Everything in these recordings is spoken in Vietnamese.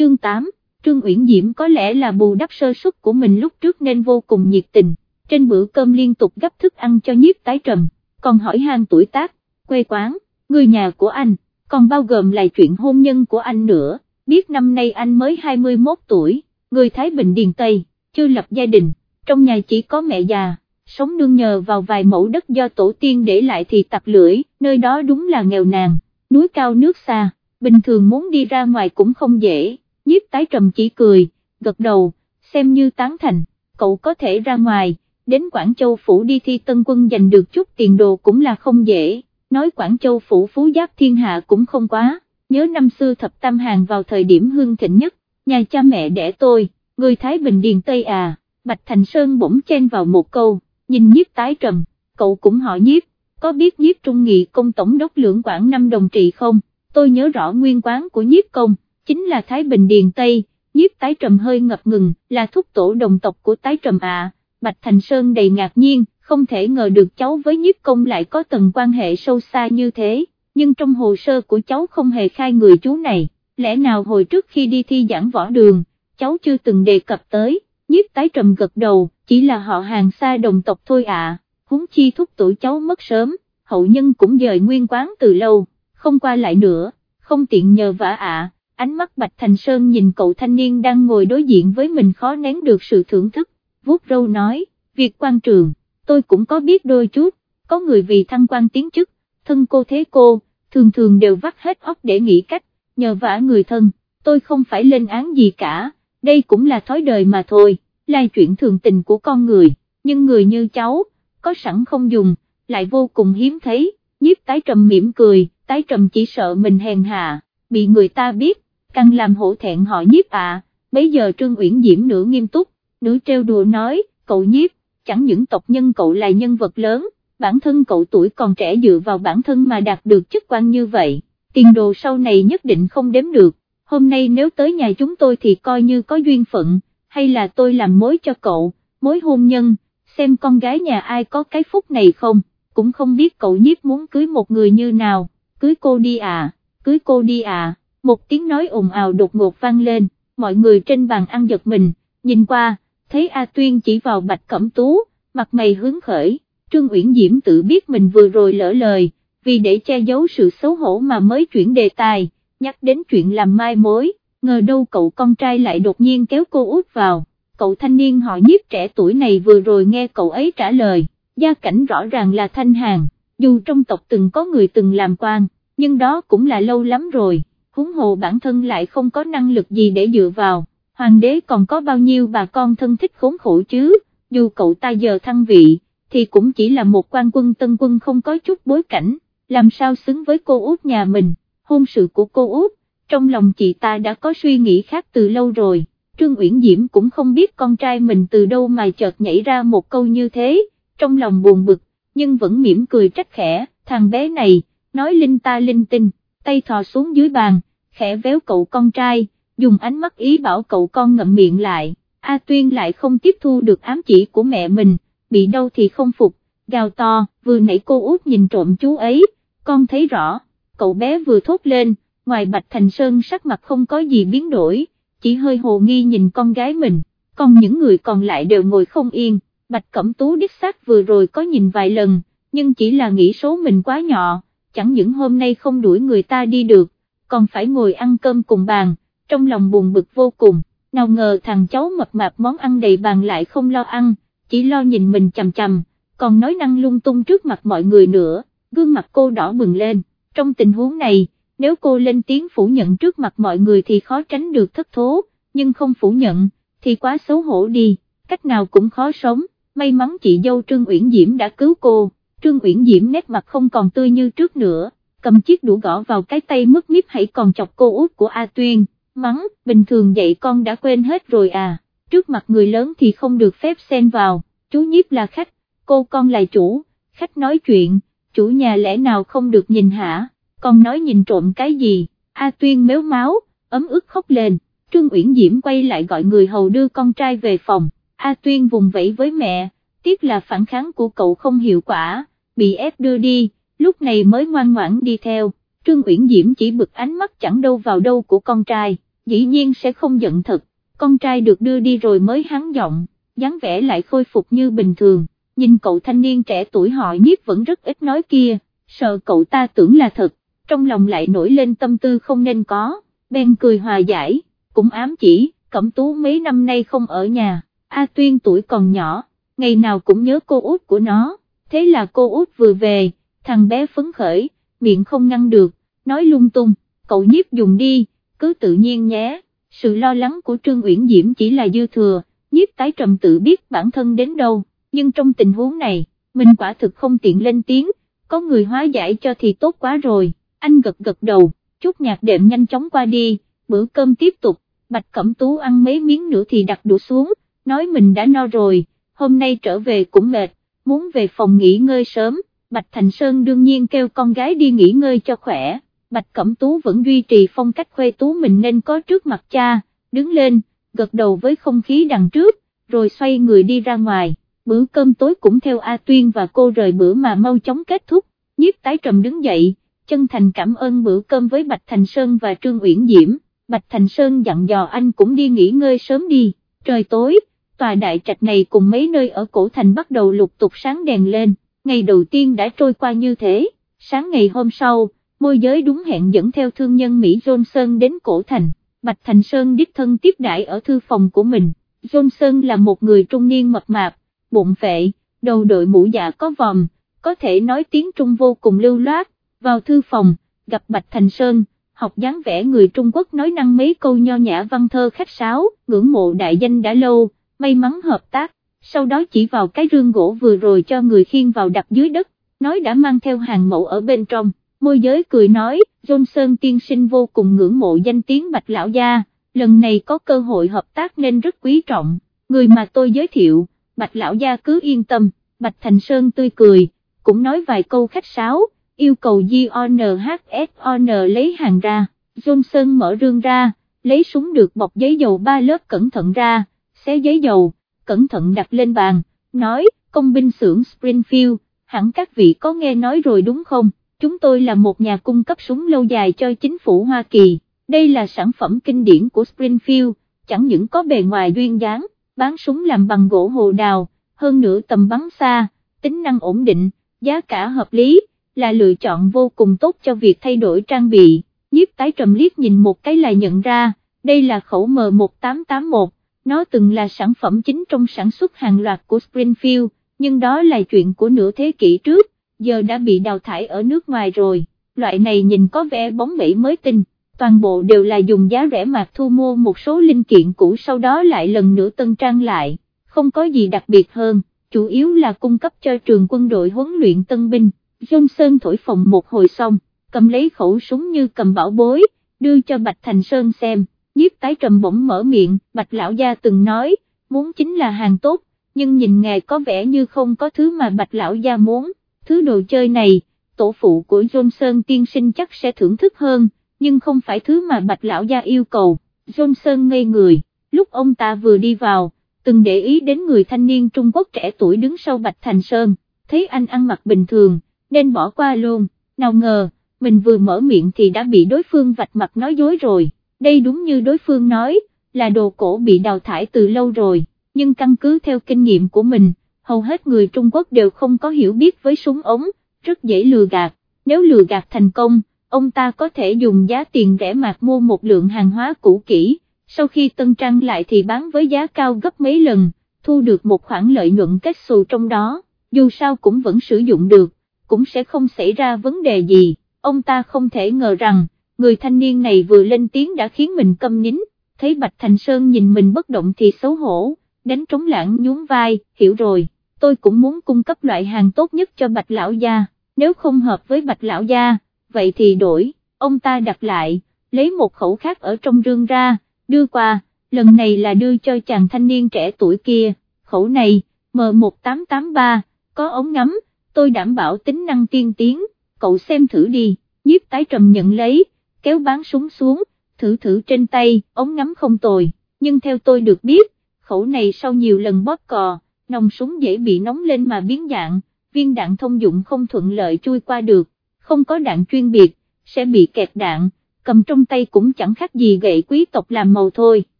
chương 8, Trương Uyển Diễm có lẽ là bù đắp sơ suất của mình lúc trước nên vô cùng nhiệt tình, trên bữa cơm liên tục gấp thức ăn cho nhiếp tái trầm, còn hỏi han tuổi tác, quê quán, người nhà của anh, còn bao gồm lại chuyện hôn nhân của anh nữa, biết năm nay anh mới 21 tuổi, người Thái Bình Điền Tây, chưa lập gia đình, trong nhà chỉ có mẹ già, sống nương nhờ vào vài mẫu đất do tổ tiên để lại thì tặc lưỡi, nơi đó đúng là nghèo nàn, núi cao nước xa, bình thường muốn đi ra ngoài cũng không dễ, nhiếp tái trầm chỉ cười, gật đầu, xem như tán thành, cậu có thể ra ngoài, đến Quảng Châu Phủ đi thi tân quân giành được chút tiền đồ cũng là không dễ, nói Quảng Châu Phủ phú giáp thiên hạ cũng không quá, nhớ năm xưa thập tam hàng vào thời điểm hương thịnh nhất, nhà cha mẹ đẻ tôi, người Thái Bình Điền Tây à, Bạch Thành Sơn bỗng chen vào một câu, nhìn nhiếp tái trầm, cậu cũng hỏi nhiếp, có biết nhiếp trung nghị công tổng đốc lưỡng quảng năm đồng trị không, tôi nhớ rõ nguyên quán của nhiếp công, chính là Thái Bình Điền Tây, nhiếp tái trầm hơi ngập ngừng, là thúc tổ đồng tộc của tái trầm à, Bạch Thành Sơn đầy ngạc nhiên, không thể ngờ được cháu với nhiếp công lại có tầng quan hệ sâu xa như thế, nhưng trong hồ sơ của cháu không hề khai người chú này, lẽ nào hồi trước khi đi thi giảng võ đường, cháu chưa từng đề cập tới, nhiếp tái trầm gật đầu, chỉ là họ hàng xa đồng tộc thôi ạ, à. huống chi thúc tổ cháu mất sớm, hậu nhân cũng dời nguyên quán từ lâu, không qua lại nữa, không tiện nhờ vả ạ, ánh mắt Bạch Thành Sơn nhìn cậu thanh niên đang ngồi đối diện với mình khó nén được sự thưởng thức, vuốt râu nói, việc quan trường, tôi cũng có biết đôi chút, có người vì thăng quan tiến chức, thân cô thế cô, thường thường đều vắt hết óc để nghĩ cách, nhờ vả người thân, tôi không phải lên án gì cả, đây cũng là thói đời mà thôi, là chuyện thường tình của con người, nhưng người như cháu, có sẵn không dùng, lại vô cùng hiếm thấy, nhiếp tái trầm mỉm cười, tái trầm chỉ sợ mình hèn hạ, bị người ta biết, càng làm hổ thẹn họ nhiếp à, bây giờ Trương Uyển Diễm nửa nghiêm túc, nửa treo đùa nói, cậu nhiếp, chẳng những tộc nhân cậu là nhân vật lớn, bản thân cậu tuổi còn trẻ dựa vào bản thân mà đạt được chức quan như vậy, tiền đồ sau này nhất định không đếm được, hôm nay nếu tới nhà chúng tôi thì coi như có duyên phận, hay là tôi làm mối cho cậu, mối hôn nhân, xem con gái nhà ai có cái phúc này không, cũng không biết cậu nhiếp muốn cưới một người như nào, cưới cô đi à, cưới cô đi à, một tiếng nói ồn ào đột ngột vang lên, mọi người trên bàn ăn giật mình, nhìn qua, thấy A Tuyên chỉ vào bạch cẩm tú, mặt mày hướng khởi, Trương Uyển Diễm tự biết mình vừa rồi lỡ lời, vì để che giấu sự xấu hổ mà mới chuyển đề tài, nhắc đến chuyện làm mai mối, ngờ đâu cậu con trai lại đột nhiên kéo cô út vào, cậu thanh niên họ nhiếp trẻ tuổi này vừa rồi nghe cậu ấy trả lời, gia cảnh rõ ràng là thanh hàng, dù trong tộc từng có người từng làm quan, nhưng đó cũng là lâu lắm rồi, huống hồ bản thân lại không có năng lực gì để dựa vào, hoàng đế còn có bao nhiêu bà con thân thích khốn khổ chứ, dù cậu ta giờ thăng vị, thì cũng chỉ là một quan quân tân quân không có chút bối cảnh, làm sao xứng với cô út nhà mình, hôn sự của cô út, trong lòng chị ta đã có suy nghĩ khác từ lâu rồi, Trương Uyển Diễm cũng không biết con trai mình từ đâu mà chợt nhảy ra một câu như thế, trong lòng buồn bực, nhưng vẫn mỉm cười trách khẽ, thằng bé này, nói linh ta linh tinh, tay thò xuống dưới bàn, khẽ véo cậu con trai, dùng ánh mắt ý bảo cậu con ngậm miệng lại, A Tuyên lại không tiếp thu được ám chỉ của mẹ mình, bị đau thì không phục, gào to, vừa nãy cô út nhìn trộm chú ấy, con thấy rõ, cậu bé vừa thốt lên, ngoài Bạch Thành Sơn sắc mặt không có gì biến đổi, chỉ hơi hồ nghi nhìn con gái mình, còn những người còn lại đều ngồi không yên, Bạch Cẩm Tú đích xác vừa rồi có nhìn vài lần, nhưng chỉ là nghĩ số mình quá nhỏ, chẳng những hôm nay không đuổi người ta đi được, còn phải ngồi ăn cơm cùng bàn, trong lòng buồn bực vô cùng, nào ngờ thằng cháu mập mạp món ăn đầy bàn lại không lo ăn, chỉ lo nhìn mình chằm chằm, còn nói năng lung tung trước mặt mọi người nữa, gương mặt cô đỏ bừng lên, trong tình huống này, nếu cô lên tiếng phủ nhận trước mặt mọi người thì khó tránh được thất thố, nhưng không phủ nhận, thì quá xấu hổ đi, cách nào cũng khó sống, may mắn chị dâu Trương Uyển Diễm đã cứu cô, Trương Uyển Diễm nét mặt không còn tươi như trước nữa, cầm chiếc đũa gõ vào cái tay mất miếp hãy còn chọc cô út của A Tuyên, mắng, bình thường dạy con đã quên hết rồi à, trước mặt người lớn thì không được phép xen vào, chú nhiếp là khách, cô con là chủ, khách nói chuyện, chủ nhà lẽ nào không được nhìn hả, con nói nhìn trộm cái gì, A Tuyên méo máu, ấm ức khóc lên, Trương Uyển Diễm quay lại gọi người hầu đưa con trai về phòng, A Tuyên vùng vẫy với mẹ, tiếc là phản kháng của cậu không hiệu quả, bị ép đưa đi, lúc này mới ngoan ngoãn đi theo, Trương Uyển Diễm chỉ bực ánh mắt chẳng đâu vào đâu của con trai, dĩ nhiên sẽ không giận thật, con trai được đưa đi rồi mới hắn giọng, dáng vẻ lại khôi phục như bình thường, nhìn cậu thanh niên trẻ tuổi họ nhiếp vẫn rất ít nói kia, sợ cậu ta tưởng là thật, trong lòng lại nổi lên tâm tư không nên có, Ben cười hòa giải, cũng ám chỉ, Cẩm Tú mấy năm nay không ở nhà, A Tuyên tuổi còn nhỏ, ngày nào cũng nhớ cô út của nó, thế là cô út vừa về, thằng bé phấn khởi, miệng không ngăn được, nói lung tung, cậu nhiếp dùng đi, cứ tự nhiên nhé, sự lo lắng của Trương Uyển Diễm chỉ là dư thừa, nhiếp tái trầm tự biết bản thân đến đâu, nhưng trong tình huống này, mình quả thực không tiện lên tiếng, có người hóa giải cho thì tốt quá rồi, anh gật gật đầu, chút nhạc đệm nhanh chóng qua đi, bữa cơm tiếp tục, Bạch Cẩm Tú ăn mấy miếng nữa thì đặt đũa xuống, nói mình đã no rồi, hôm nay trở về cũng mệt, muốn về phòng nghỉ ngơi sớm, Bạch Thành Sơn đương nhiên kêu con gái đi nghỉ ngơi cho khỏe, Bạch Cẩm Tú vẫn duy trì phong cách khuê tú mình nên có trước mặt cha, đứng lên, gật đầu với không khí đằng trước, rồi xoay người đi ra ngoài, bữa cơm tối cũng theo A Tuyên và cô rời bữa mà mau chóng kết thúc, nhiếp tái trầm đứng dậy, chân thành cảm ơn bữa cơm với Bạch Thành Sơn và Trương Uyển Diễm, Bạch Thành Sơn dặn dò anh cũng đi nghỉ ngơi sớm đi, trời tối, tòa đại trạch này cùng mấy nơi ở cổ thành bắt đầu lục tục sáng đèn lên, ngày đầu tiên đã trôi qua như thế, sáng ngày hôm sau, môi giới đúng hẹn dẫn theo thương nhân Mỹ Johnson đến cổ thành, Bạch Thành Sơn đích thân tiếp đãi ở thư phòng của mình, Johnson là một người trung niên mập mạp, bụng phệ, đầu đội mũ dạ có vòm, có thể nói tiếng Trung vô cùng lưu loát, vào thư phòng, gặp Bạch Thành Sơn, học dáng vẻ người Trung Quốc nói năng mấy câu nho nhã văn thơ khách sáo, ngưỡng mộ đại danh đã lâu, may mắn hợp tác, sau đó chỉ vào cái rương gỗ vừa rồi cho người khiên vào đặt dưới đất, nói đã mang theo hàng mẫu ở bên trong, môi giới cười nói, Johnson tiên sinh vô cùng ngưỡng mộ danh tiếng Bạch Lão Gia, lần này có cơ hội hợp tác nên rất quý trọng, người mà tôi giới thiệu, Bạch Lão Gia cứ yên tâm, Bạch Thành Sơn tươi cười, cũng nói vài câu khách sáo, yêu cầu GONHSON lấy hàng ra, Johnson mở rương ra, lấy súng được bọc giấy dầu ba lớp cẩn thận ra, xé giấy dầu, cẩn thận đặt lên bàn, nói, công binh xưởng Springfield, hẳn các vị có nghe nói rồi đúng không, chúng tôi là một nhà cung cấp súng lâu dài cho chính phủ Hoa Kỳ, đây là sản phẩm kinh điển của Springfield, chẳng những có bề ngoài duyên dáng, bán súng làm bằng gỗ hồ đào, hơn nữa tầm bắn xa, tính năng ổn định, giá cả hợp lý là lựa chọn vô cùng tốt cho việc thay đổi trang bị, nhiếp tái trầm liếc nhìn một cái là nhận ra, đây là khẩu M1881, nó từng là sản phẩm chính trong sản xuất hàng loạt của Springfield, nhưng đó là chuyện của nửa thế kỷ trước, giờ đã bị đào thải ở nước ngoài rồi, loại này nhìn có vẻ bóng bẩy mới tinh, toàn bộ đều là dùng giá rẻ mạt thu mua một số linh kiện cũ sau đó lại lần nữa tân trang lại, không có gì đặc biệt hơn, chủ yếu là cung cấp cho trường quân đội huấn luyện tân binh. Johnson thổi phồng một hồi xong, cầm lấy khẩu súng như cầm bảo bối, đưa cho Bạch Thành Sơn xem, nhiếp tái trầm bỗng mở miệng, Bạch Lão Gia từng nói, muốn chính là hàng tốt, nhưng nhìn ngài có vẻ như không có thứ mà Bạch Lão Gia muốn, thứ đồ chơi này, tổ phụ của Johnson tiên sinh chắc sẽ thưởng thức hơn, nhưng không phải thứ mà Bạch Lão Gia yêu cầu, Johnson ngây người, lúc ông ta vừa đi vào, từng để ý đến người thanh niên Trung Quốc trẻ tuổi đứng sau Bạch Thành Sơn, thấy anh ăn mặc bình thường nên bỏ qua luôn, nào ngờ, mình vừa mở miệng thì đã bị đối phương vạch mặt nói dối rồi, đây đúng như đối phương nói, là đồ cổ bị đào thải từ lâu rồi, nhưng căn cứ theo kinh nghiệm của mình, hầu hết người Trung Quốc đều không có hiểu biết với súng ống, rất dễ lừa gạt, nếu lừa gạt thành công, ông ta có thể dùng giá tiền rẻ mạt mua một lượng hàng hóa cũ kỹ, sau khi tân trang lại thì bán với giá cao gấp mấy lần, thu được một khoản lợi nhuận kết xù trong đó, dù sao cũng vẫn sử dụng được cũng sẽ không xảy ra vấn đề gì, ông ta không thể ngờ rằng, người thanh niên này vừa lên tiếng đã khiến mình câm nín, thấy Bạch Thành Sơn nhìn mình bất động thì xấu hổ, đánh trống lãng nhún vai, hiểu rồi, tôi cũng muốn cung cấp loại hàng tốt nhất cho Bạch Lão Gia, nếu không hợp với Bạch Lão Gia, vậy thì đổi, ông ta đặt lại, lấy một khẩu khác ở trong rương ra, đưa qua, lần này là đưa cho chàng thanh niên trẻ tuổi kia, khẩu này, M1883, có ống ngắm, tôi đảm bảo tính năng tiên tiến, cậu xem thử đi, nhiếp tái trầm nhận lấy, kéo bán súng xuống, thử thử trên tay, ống ngắm không tồi, nhưng theo tôi được biết, khẩu này sau nhiều lần bóp cò, nòng súng dễ bị nóng lên mà biến dạng, viên đạn thông dụng không thuận lợi chui qua được, không có đạn chuyên biệt, sẽ bị kẹt đạn, cầm trong tay cũng chẳng khác gì gậy quý tộc làm màu thôi,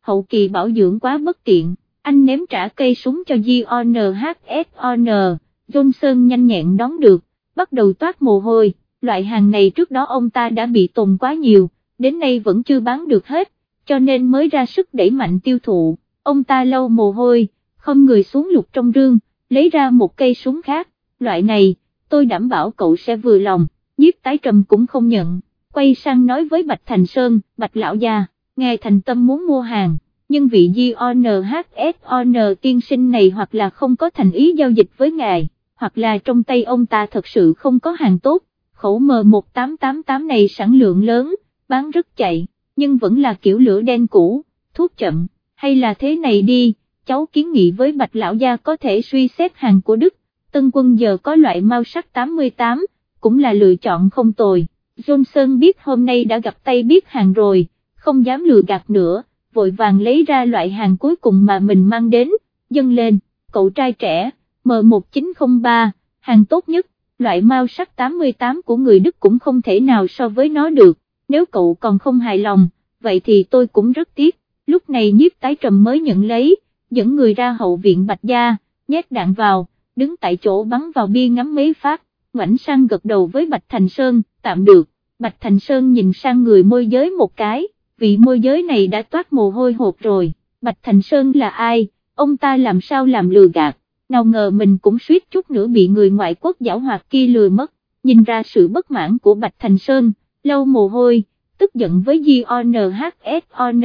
hậu kỳ bảo dưỡng quá bất tiện, anh ném trả cây súng cho GONHSON, Johnson nhanh nhẹn đón được, bắt đầu toát mồ hôi, loại hàng này trước đó ông ta đã bị tồn quá nhiều, đến nay vẫn chưa bán được hết, cho nên mới ra sức đẩy mạnh tiêu thụ, ông ta lâu mồ hôi, không người xuống lục trong rương, lấy ra một cây súng khác, loại này, tôi đảm bảo cậu sẽ vừa lòng, nhiếp tái trầm cũng không nhận, quay sang nói với Bạch Thành Sơn, Bạch Lão Gia, ngài thành tâm muốn mua hàng, nhưng vị GONHSON tiên sinh này hoặc là không có thành ý giao dịch với ngài, hoặc là trong tay ông ta thật sự không có hàng tốt, khẩu M1888 này sản lượng lớn, bán rất chạy, nhưng vẫn là kiểu lửa đen cũ, thuốc chậm, hay là thế này đi, cháu kiến nghị với Bạch Lão Gia có thể suy xếp hàng của Đức, tân quân giờ có loại mau sắc 88, cũng là lựa chọn không tồi. Johnson biết hôm nay đã gặp tay biết hàng rồi, không dám lừa gạt nữa, vội vàng lấy ra loại hàng cuối cùng mà mình mang đến, dâng lên, cậu trai trẻ, M1903, hàng tốt nhất, loại mau sắc 88 của người Đức cũng không thể nào so với nó được, nếu cậu còn không hài lòng, vậy thì tôi cũng rất tiếc, lúc này nhiếp tái trầm mới nhận lấy, dẫn người ra hậu viện Bạch Gia, nhét đạn vào, đứng tại chỗ bắn vào bia ngắm mấy phát, ngoảnh sang gật đầu với Bạch Thành Sơn, tạm được, Bạch Thành Sơn nhìn sang người môi giới một cái, vị môi giới này đã toát mồ hôi hột rồi, Bạch Thành Sơn là ai, ông ta làm sao làm lừa gạt, nào ngờ mình cũng suýt chút nữa bị người ngoại quốc giảo hoạt kia lừa mất, nhìn ra sự bất mãn của Bạch Thành Sơn, lâu mồ hôi, tức giận với GONHSON,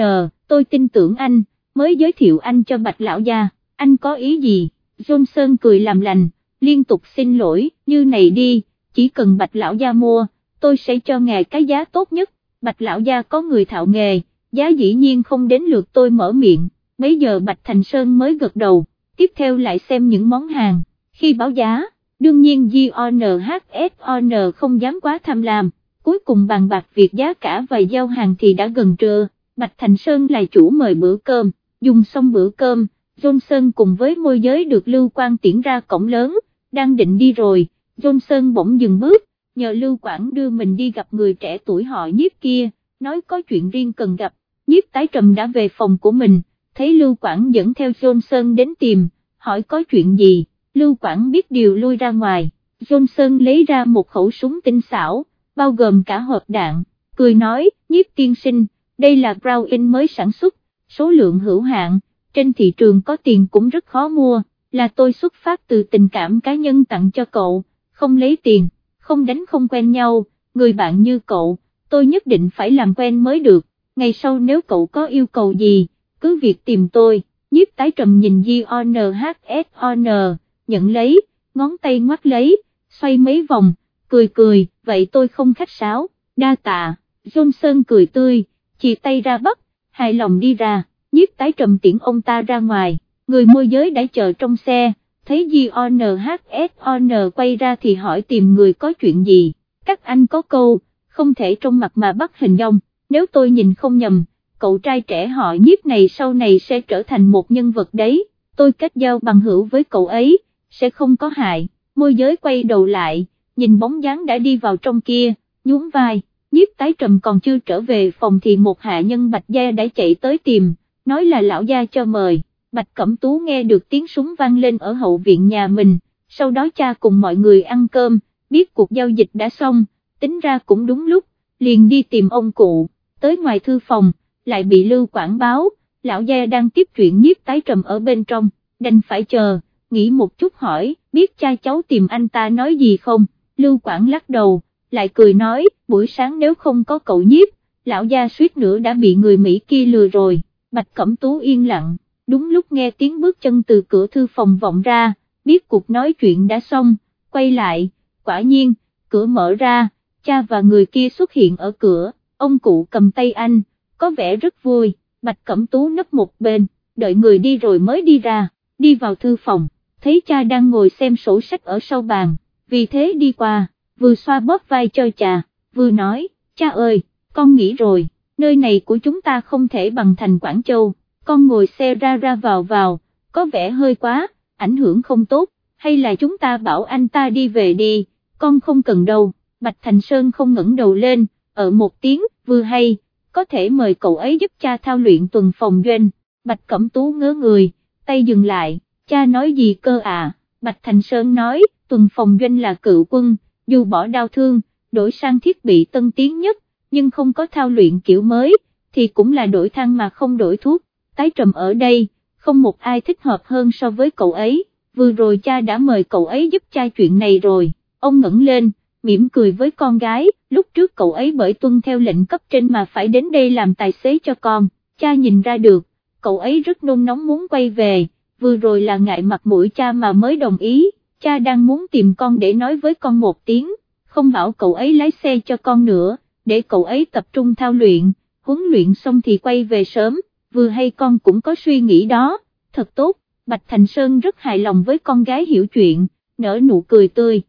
tôi tin tưởng anh, mới giới thiệu anh cho Bạch Lão Gia, anh có ý gì, Johnson cười làm lành, liên tục xin lỗi, như này đi, chỉ cần Bạch Lão Gia mua, tôi sẽ cho ngài cái giá tốt nhất, Bạch Lão Gia có người thạo nghề, giá dĩ nhiên không đến lượt tôi mở miệng, mấy giờ Bạch Thành Sơn mới gật đầu, tiếp theo lại xem những món hàng, khi báo giá, đương nhiên GONHSON không dám quá tham lam, cuối cùng bàn bạc việc giá cả và giao hàng thì đã gần trưa, Bạch Thành Sơn là chủ mời bữa cơm, dùng xong bữa cơm, Johnson cùng với môi giới được Lưu Quang tiễn ra cổng lớn, đang định đi rồi, Johnson bỗng dừng bước, nhờ Lưu Quảng đưa mình đi gặp người trẻ tuổi họ nhiếp kia, nói có chuyện riêng cần gặp, nhiếp tái trầm đã về phòng của mình, thấy Lưu Quảng dẫn theo Johnson đến tìm, hỏi có chuyện gì, Lưu Quảng biết điều lui ra ngoài, Johnson lấy ra một khẩu súng tinh xảo, bao gồm cả hộp đạn, cười nói, nhiếp tiên sinh, đây là Browning mới sản xuất, số lượng hữu hạn, trên thị trường có tiền cũng rất khó mua, là tôi xuất phát từ tình cảm cá nhân tặng cho cậu, không lấy tiền, không đánh không quen nhau, người bạn như cậu, tôi nhất định phải làm quen mới được, ngày sau nếu cậu có yêu cầu gì, cứ việc tìm tôi, nhiếp tái trầm nhìn G-O-N-H-S-O-N, nhận lấy, ngón tay ngoắt lấy, xoay mấy vòng, cười cười, vậy tôi không khách sáo, đa tạ, Johnson cười tươi, chỉ tay ra bắt, hài lòng đi ra, nhiếp tái trầm tiễn ông ta ra ngoài, người môi giới đã chờ trong xe, thấy GONHSON quay ra thì hỏi tìm người có chuyện gì, các anh có câu, không thể trong mặt mà bắt hình dong, nếu tôi nhìn không nhầm, cậu trai trẻ họ nhiếp này sau này sẽ trở thành một nhân vật đấy, tôi kết giao bằng hữu với cậu ấy, sẽ không có hại, môi giới quay đầu lại, nhìn bóng dáng đã đi vào trong kia, nhún vai, nhiếp tái trầm còn chưa trở về phòng thì một hạ nhân bạch gia đã chạy tới tìm, nói là lão gia cho mời, bạch cẩm tú nghe được tiếng súng vang lên ở hậu viện nhà mình, sau đó cha cùng mọi người ăn cơm, biết cuộc giao dịch đã xong, tính ra cũng đúng lúc, liền đi tìm ông cụ, tới ngoài thư phòng, lại bị lưu quảng báo, lão gia đang tiếp chuyện nhiếp tái trầm ở bên trong, đành phải chờ, nghĩ một chút hỏi, biết cha cháu tìm anh ta nói gì không, lưu quảng lắc đầu, lại cười nói, buổi sáng nếu không có cậu nhiếp, lão gia suýt nữa đã bị người Mỹ kia lừa rồi, Bạch Cẩm Tú yên lặng, đúng lúc nghe tiếng bước chân từ cửa thư phòng vọng ra, biết cuộc nói chuyện đã xong, quay lại, quả nhiên, cửa mở ra, cha và người kia xuất hiện ở cửa, ông cụ cầm tay anh, có vẻ rất vui, Bạch Cẩm Tú nấp một bên, đợi người đi rồi mới đi ra, đi vào thư phòng, thấy cha đang ngồi xem sổ sách ở sau bàn, vì thế đi qua, vừa xoa bóp vai cho cha, vừa nói, cha ơi, con nghĩ rồi, nơi này của chúng ta không thể bằng thành Quảng Châu, con ngồi xe ra ra vào vào, có vẻ hơi quá, ảnh hưởng không tốt, hay là chúng ta bảo anh ta đi về đi, con không cần đâu, Bạch Thành Sơn không ngẩng đầu lên, ở một tiếng, vừa hay, có thể mời cậu ấy giúp cha thao luyện tuần phòng doanh, Bạch Cẩm Tú ngớ người, tay dừng lại, cha nói gì cơ à, Bạch Thành Sơn nói, tuần phòng doanh là cựu quân, dù bỏ đau thương, đổi sang thiết bị tân tiến nhất, nhưng không có thao luyện kiểu mới, thì cũng là đổi thang mà không đổi thuốc, tái trầm ở đây, không một ai thích hợp hơn so với cậu ấy, vừa rồi cha đã mời cậu ấy giúp cha chuyện này rồi, ông ngẩng lên, mỉm cười với con gái, lúc trước cậu ấy bởi tuân theo lệnh cấp trên mà phải đến đây làm tài xế cho con, cha nhìn ra được, cậu ấy rất nôn nóng muốn quay về, vừa rồi là ngại mặt mũi cha mà mới đồng ý, cha đang muốn tìm con để nói với con một tiếng, không bảo cậu ấy lái xe cho con nữa, để cậu ấy tập trung thao luyện, huấn luyện xong thì quay về sớm, vừa hay con cũng có suy nghĩ đó, thật tốt, Bạch Thành Sơn rất hài lòng với con gái hiểu chuyện, nở nụ cười tươi.